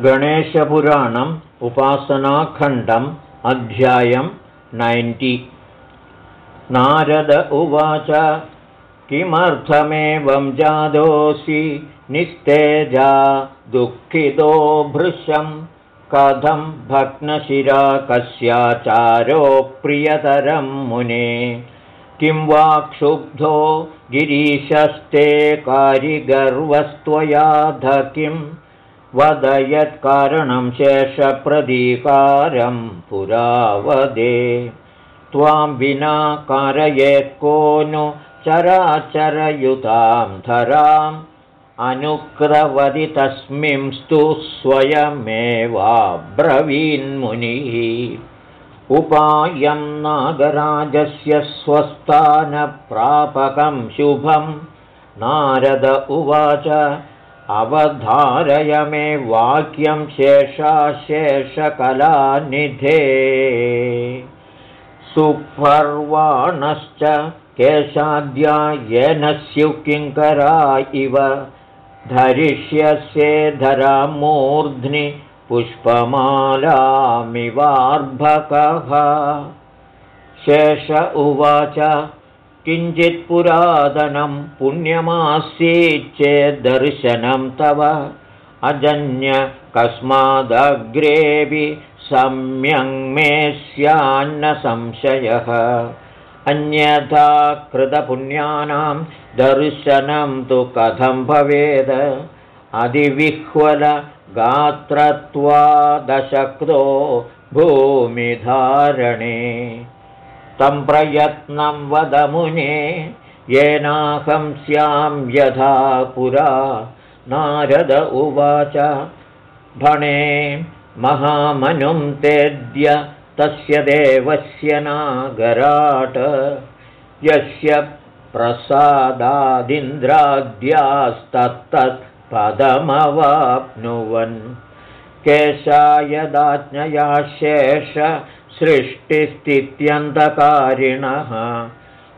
गणेशपुराणम् उपासनाखण्डम् अध्यायं नैन्टि। नारद उवाच किमर्थमेवं जादोऽसि निस्तेजा दुःखितो भृशं कथं भग्नशिरा कस्याचारो प्रियतरं मुने? किं वा क्षुब्धो गिरीशस्ते कारिगर्वस्त्वयाध किम् वद यत्कारणं शेषप्रदीकारं पुरा वदे त्वां विना कारयेत्को नु चराचरयुतां धराम्। अनुक्रवदि तस्मिंस्तु स्वयमेवाब्रवीन्मुनिः उपायं नागराजस्य स्वस्थानप्रापकं शुभं नारद उवाच अवधारय मे वाक्यं शेषाशेषकलानिधे। सुपर्वाणश्च केशाद्या येन स्युकिङ्करा इव धरिष्यस्ये धरामूर्ध्नि पुष्पमालामिवार्भकः। शेष उवाच किञ्चित्पुरातनं पुण्यमासीच्चेद्दर्शनं तव अजन्य कस्मादग्रेऽपि सम्यङ्मे स्यान्न संशयः। अन्यथा कृतपुण्यानां दर्शनं तु कथं भवेद? अधिविह्वलगात्रत्वादशक्तो भूमिधारणे तं प्रयत्नं वदमुने येनाहं स्यां यथा पुरा। नारद उवाच भणे महामनुं तेद्य तस्य देवस्य नागराट। यस्य प्रसादादिन्द्राद्यास्तत्तत्पदमवाप्नुवन्। केशायदाज्ञया शेष सृष्टिस्थित्यन्धकारिणः।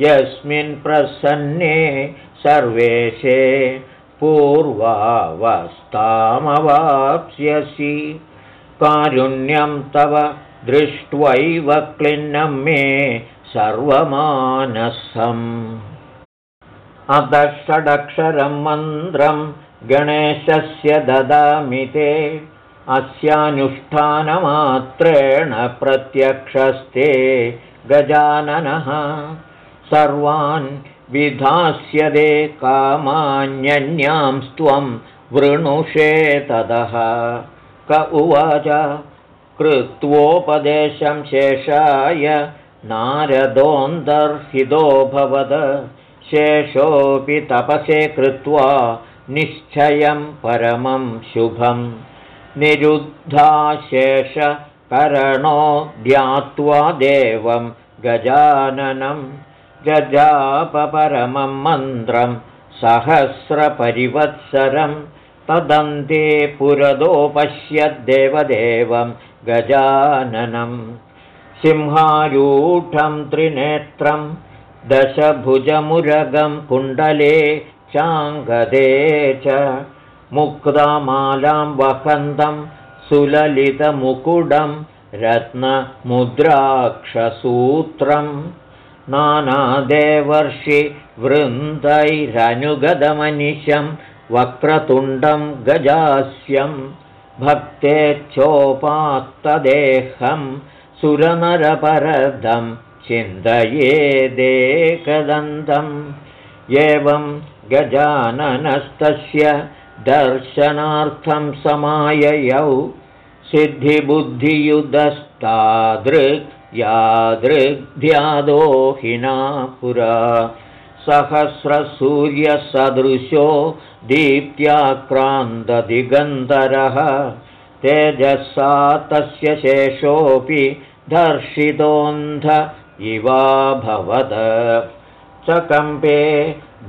यस्मिन् प्रसन्ने सर्वेशे पूर्वावस्थामवाप्स्यसि। कारुण्यं तव दृष्ट्वैव क्लिन्नं मे सर्वमानसम्। अतः षडक्षरं मन्त्रं गणेशस्य ददामि ते अस्यानुष्ठानमात्रेण प्रत्यक्षस्ते गजाननः। सर्वान् विधास्यदे कामान्यन्यांस्त्वं वृणुषे ततः क उवाच कृत्वोपदेशं शेषाय नारदोऽन्तर्हितोऽभवद शेषोऽपि तपसे कृत्वा निश्चयं परमं शुभम् निरुद्धाशेषकरणो ध्यात्वा देवं गजाननं गजापपरमं मन्त्रं सहस्रपरिवत्सरं तदन्ते पुरदो पश्यद्देवदेवं गजाननं सिंहारूढं त्रिनेत्रं दशभुजमुरगं कुण्डले चाङ्गदे च मुक्तामालां वहन्तं सुललितमुकुडं रत्नमुद्राक्षसूत्रं नानादेवर्षिवृन्दैरनुगदमनिशं वक्रतुण्डं गजास्यं भक्तेच्छोपात्तदेहं सुरनरपरदं चिन्तयेदेकदन्तम् एवं गजाननस्तस्य दर्शनार्थं समाययौ सिद्धिबुद्धियुधस्तादृग् यादृग्ध्यादोहिना पुरा सहस्रसूर्यसदृशो दीप्त्याक्रान्तदिगन्धरः तेजसा तस्य शेषोऽपि दर्शितोऽन्ध इवाभवत्। चकम्पे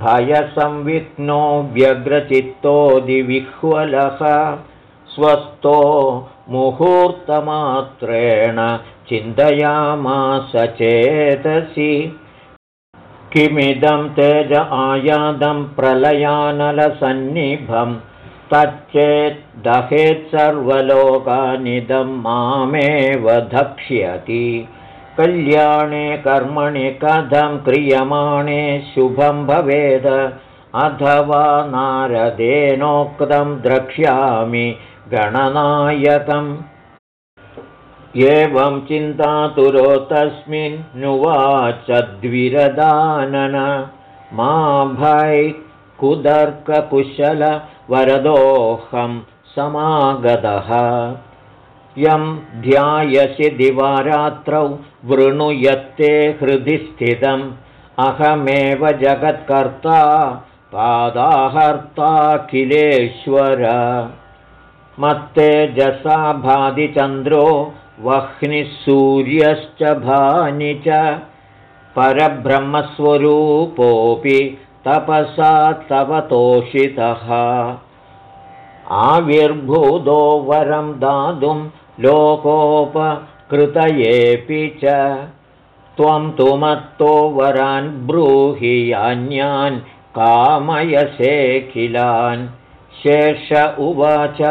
भयसंविघ्नो व्यग्रचित्तोदिविह्वलः स्वस्थो मुहूर्तमात्रेण चिन्तयामास चेतसि। किमिदं तेज आयादं प्रलयानलसन्निभं तच्चेद्दहेत्सर्वलोकानिदं मामेव धक्ष्यति कल्याणे कर्मणि कथं क्रियमाणे शुभं भवेद। अथवा नारदेनोक्तं द्रक्ष्यामि गणनायकम्। एवं चिन्तातुरो तस्मिन्नुवाच द्विरदानन। मा भै कुदर्ककुशलवरदोऽहं समागतः यं ध्यायसि दिवारात्रौ वृणुयत्ते हृदि स्थितम्। अहमेव जगत्कर्ता पादाहर्ताखिलेश्वर। मत्तेजसा भादिचन्द्रो वह्निः सूर्यश्च भानि च। परब्रह्मस्वरूपोऽपि तपसा तव तोषितः। आविर्भूतो वरं दातुं लोकोपकृतयेऽपि च त्वं तु मत्तो वरान् ब्रूहि यान्यान् कामयसेऽखिलान् शेष उवाच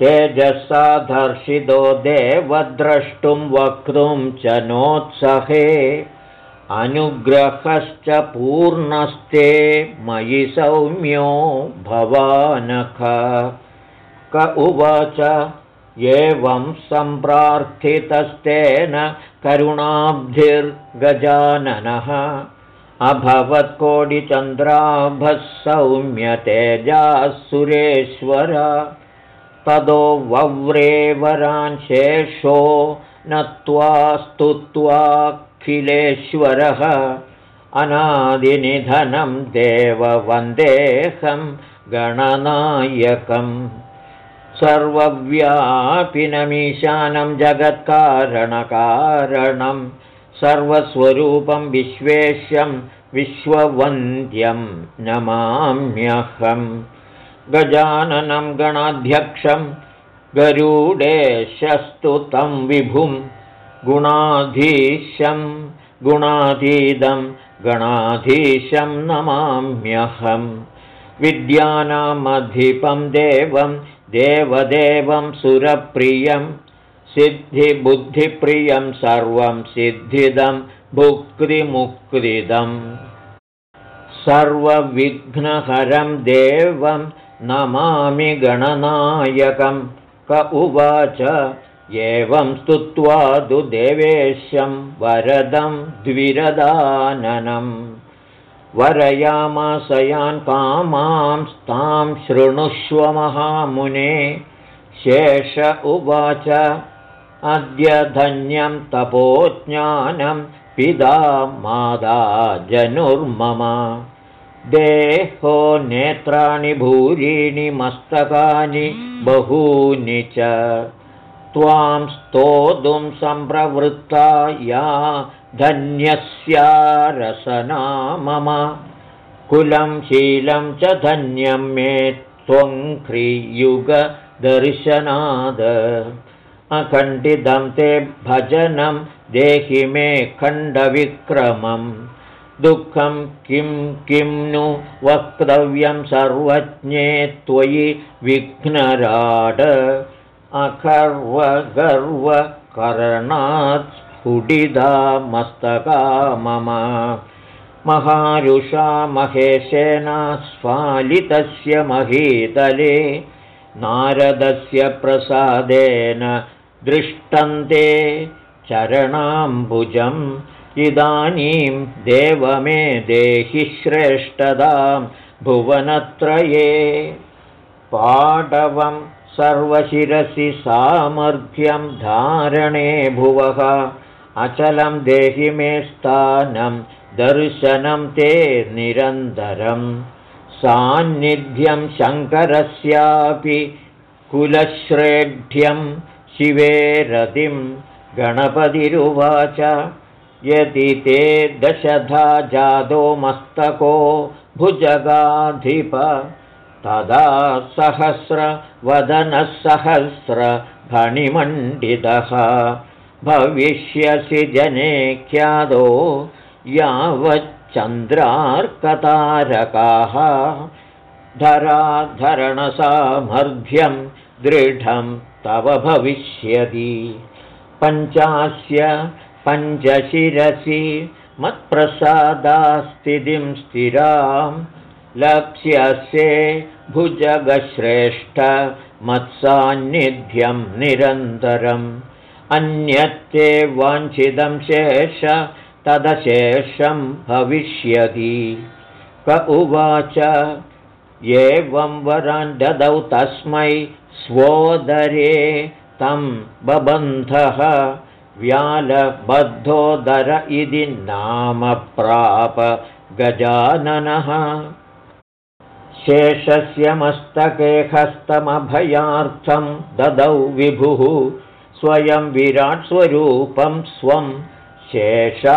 तेजसा दर्शितो देवद्रष्टुं वक्तुं च नोत्सहे अनुग्रहश्च पूर्णस्ते मयि सौम्यो भवानख। क उवाच एवं सम्प्रार्थितस्तेन करुणाब्धिर्गजाननः। अभवत्कोटिचन्द्राभः सौम्यतेजाः सुरेश्वर तदो वव्रेवरान् शेषो नत्वा स्तुत्वाखिलेश्वरः अनादिनिधनं देववन्देहं गणनायकम् सर्वव्यापिनमीशानं जगत्कारणकारणं सर्वस्वरूपं विश्वेश्यं विश्ववन्द्यं नमाम्यहम् गजाननं गणाध्यक्षं गरुडेशस्तु तं विभुं गुणाधीशं गुणाधीदं गणाधीशं नमाम्यहं। विद्यानामधिपं देवं देवदेवं सुरप्रियं सिद्धिबुद्धिप्रियं सर्वं सिद्धिदं भुक्तिमुक्तिदम् सर्वविघ्नहरं देवं नमामि गणनायकं क उवाच एवं स्तुत्वा तु देवेशं वरदं द्विरदाननं वरयामाशयान् कामांस्तां शृणुष्व महामुने। शेष उवाच अद्य धन्यं तपोज्ञानं पिता मादा जनुर्मम। देहो नेत्राणि भूरीणि मस्तकानि बहूनि च त्वां स्तोतुं सम्प्रवृत्ता या धन्यस्या रसना मम कुलं शीलं च धन्यं मे त्वङ्घ्रियुगदर्शनाद अखण्डितं ते भजनं देहि मे खण्डविक्रमम् दुःखं किं किं नु वक्तव्यं सर्वज्ञे त्वयि विघ्नराड अखर्वगर्वकरणात् स्फुटिदा मस्तका मम। महारुषा महेशेन स्फालितस्य महीतले नारदस्य प्रसादेन दृष्टन्ते चरणाम्बुजम्। इदानीं देवमे देहि श्रेष्ठदां भुवनत्रये। पाडवं सर्वशिरसि सामर्थ्यं धारणे भुवः। अचलं देहि मे स्थानं दर्शनं ते निरन्तरं। सान्निध्यं शङ्करस्यापि कुलश्रेढ्यं शिवे रतिं। गणपतिरुवाच यदि ते दशधा जादो मस्तको भुजगाधिप तदा सहस्रवदनसहस्रफणिमण्डितः भविष्यसि जने ख्यादो यावच्चन्द्रार्कतारकाः। धराधरणसामर्थ्यं दृढं तव भविष्यति। पञ्चास्य पञ्चशिरसि मत्प्रसादास्थितिं स्थिरां लक्ष्यसे भुजगश्रेष्ठ मत्सान्निध्यं निरन्तरम्। अन्यत्ते वाञ्छितं शेष तदशेषं भविष्यति। क उवाच एवं वरान् ददौ तस्मै स्वोदरे तं बबन्धः व्यालबद्धोदर इति नाम प्राप गजाननः शेषस्य मस्तके हस्तमभयार्थं ददौ विभुः स्वयं विराट्स्वरूपं स्वं शेषायादर्शयन्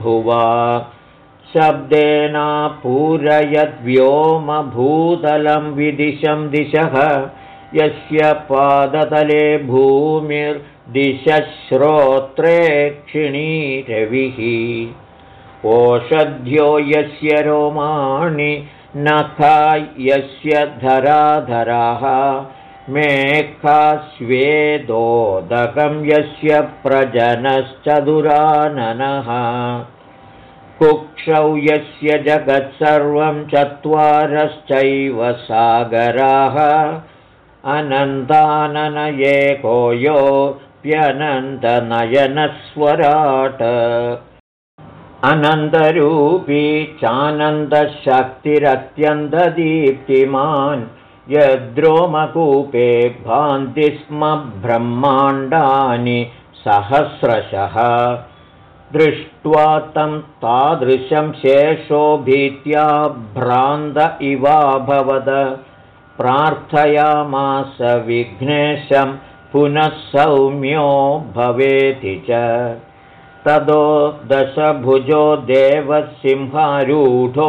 भुवा शब्देनापूरयद्व्योमभूतलं विदिशं दिशः यस्य पादतले भूमिर्दिशश्रोत्रेक्षिणीरविः ओषध्यो यस्य रोमाणि नखा यस्य धराधराः मेखास्वेदोदकं यस्य प्रजनश्चतुराननः कुक्षौ यस्य जगत्सर्वं चत्वारश्चैव सागराः अनन्ताननयेको योऽप्यनन्दनयनस्वराट् अनन्तरूपी चानन्दशक्तिरत्यन्तदीप्तिमान् यद्रोमकूपे भान्ति स्म ब्रह्माण्डानि सहस्रशः। दृष्ट्वा तं तादृशं शेषो भीत्या भ्रान्त इवाभवद। प्रार्थयामास विघ्नेशं पुनः सौम्यो भवेति च तदो दशभुजो देवसिंहारूढो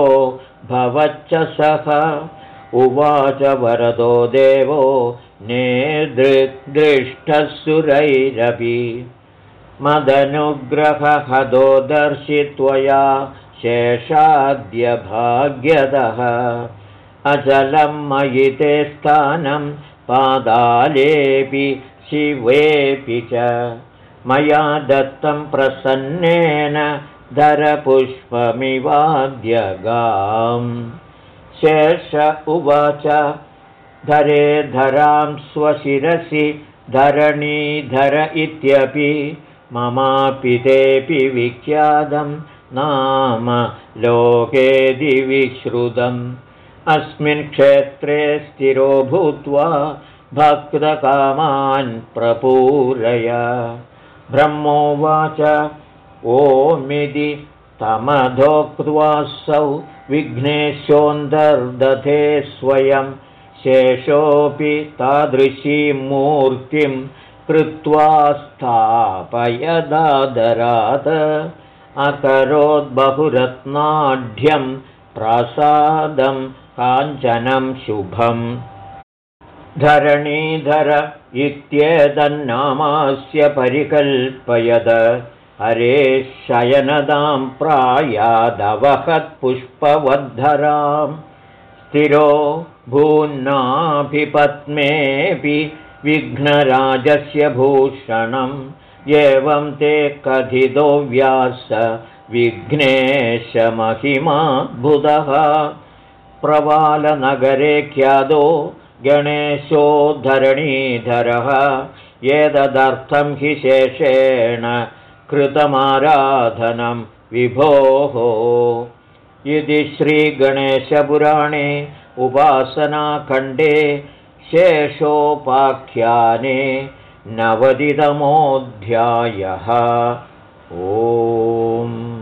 भवच्च सः उवाच वरदो देवो नेदृग्दृष्टः सुरैरपि मदनुग्रहहदो दर्शित्वया शेषाद्यभाग्यदः अचलं मयि ते स्थानं पादालेऽपि शिवेऽपि च मया दत्तं प्रसन्नेन धरपुष्पमिवाद्यगाम्। शेष उवाच धरे धरां स्वशिरसि धरणीधर इत्यपि ममापितेऽपि विख्यातं नाम लोके दिविश्रुतम् अस्मिन् क्षेत्रे स्थिरो भूत्वा भक्तकामान् प्रपूरय ब्रह्मोवाच। ओमिति तमधोक्त्वासौ विघ्नेशोऽन्तर्दधे स्वयं शेषोऽपि तादृशीं मूर्तिं कृत्वा स्थापयदादरात्। अकरोद्बहुरत्नाढ्यं प्रसादं काञ्चनं शुभम् धरणीधर इत्येतन्नामास्य परिकल्पयद। हरे शयनदां प्रायादवहत्पुष्पवद्धरां स्थिरो भून्नाभिपत्मेऽपि विघ्नराजस्य भूषणम्। एवं ते कथितो व्यास विघ्नेशमहिमाद्भुतः। प्रवालनगरे ख्यातो गणेशो धरणीधरः एतदर्थं हि शेषेण कृतमाराधनं विभोः। इति श्रीगणेशपुराणे उपासनाखण्डे शेषोपाख्याने नवतितमोऽध्यायः। ओम्